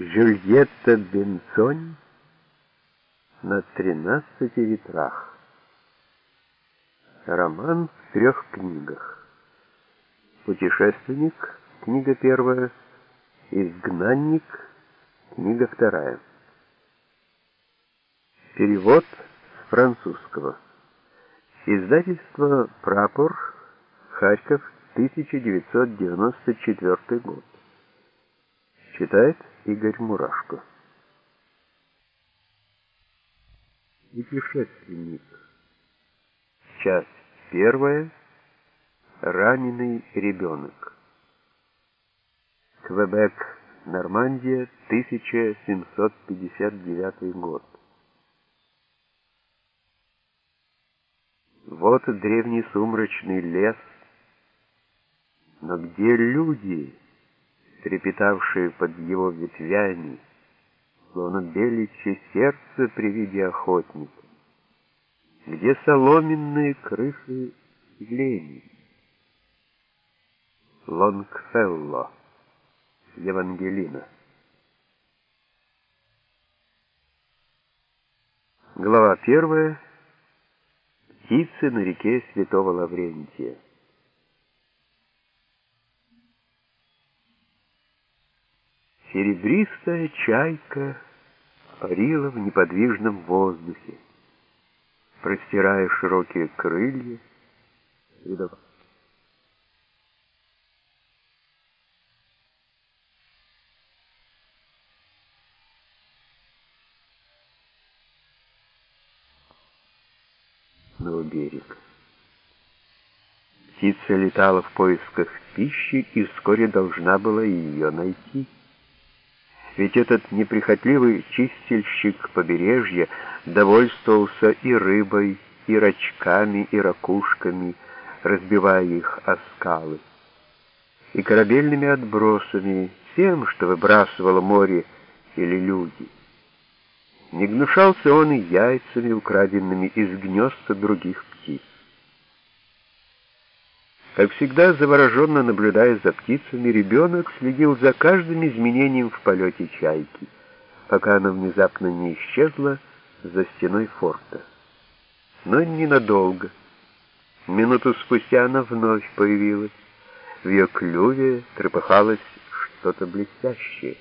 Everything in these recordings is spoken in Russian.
Жюльетта Бенцонь на тринадцати ветрах. Роман в трех книгах. Путешественник, книга первая, Изгнанник, книга вторая. Перевод с французского. Издательство «Прапор», Харьков, 1994 год. Читает Игорь Мурашко. Путешественник. Часть первая. Раненый ребенок. Квебек, Нормандия, 1759 год. Вот древний сумрачный лес, но где люди? Трепетавшие под его ветвями, словно беличье сердце при виде охотника, где соломенные крыши лени. Лонгфелло, Евангелина. Глава первая. Птицы на реке Святого Лаврентия. Серебристая чайка парила в неподвижном воздухе, простирая широкие крылья, видов. на берег. Птица летала в поисках пищи и вскоре должна была ее найти. Ведь этот неприхотливый чистильщик побережья довольствовался и рыбой, и рачками, и ракушками, разбивая их о скалы, и корабельными отбросами, тем, что выбрасывало море или люди. Не гнушался он и яйцами, украденными из гнезда других птиц. Как всегда, завороженно наблюдая за птицами, ребенок следил за каждым изменением в полете чайки, пока она внезапно не исчезла за стеной форта. Но ненадолго. Минуту спустя она вновь появилась. В ее клюве трепыхалось что-то блестящее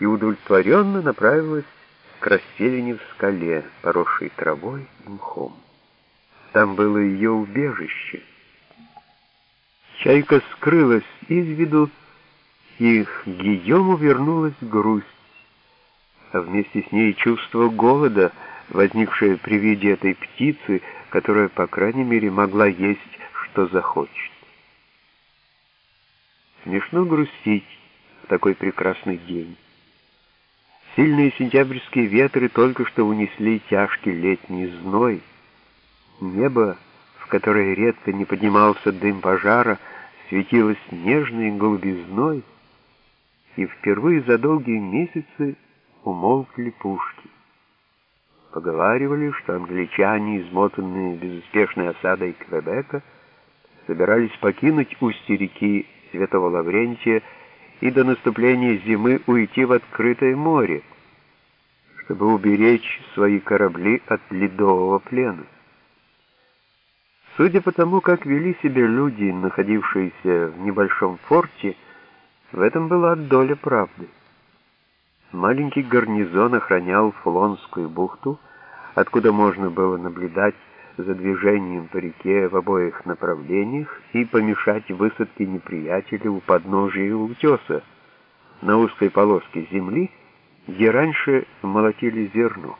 и удовлетворенно направилась к расселине в скале, поросшей травой и мхом. Там было ее убежище — Чайка скрылась из виду, и к Гийому вернулась грусть, а вместе с ней чувство голода, возникшее при виде этой птицы, которая, по крайней мере, могла есть, что захочет. Смешно грустить в такой прекрасный день. Сильные сентябрьские ветры только что унесли тяжкий летний зной. Небо, в которое редко не поднимался дым пожара, светилась нежной голубизной, и впервые за долгие месяцы умолкли пушки. Поговаривали, что англичане, измотанные безуспешной осадой Квебека, собирались покинуть устье реки Святого Лаврентия и до наступления зимы уйти в открытое море, чтобы уберечь свои корабли от ледового плена. Судя по тому, как вели себя люди, находившиеся в небольшом форте, в этом была доля правды. Маленький гарнизон охранял Флонскую бухту, откуда можно было наблюдать за движением по реке в обоих направлениях и помешать высадке неприятеля у подножия утеса на узкой полоске земли, где раньше молотили зерно.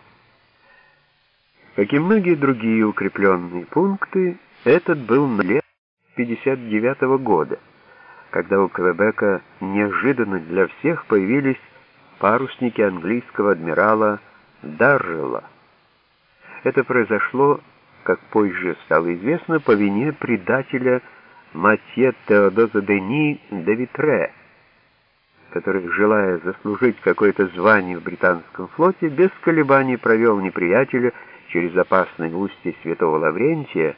Как и многие другие укрепленные пункты, этот был на лет 59 -го года, когда у Квебека неожиданно для всех появились парусники английского адмирала Даррелла. Это произошло, как позже стало известно, по вине предателя Матье Теодоза Дени де Витре, который, желая заслужить какое-то звание в британском флоте, без колебаний провел неприятеля через опасное устье Святого Лаврентия,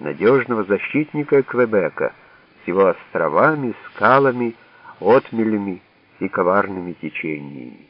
надежного защитника Квебека, с его островами, скалами, отмелями и коварными течениями.